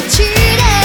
街で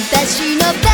私の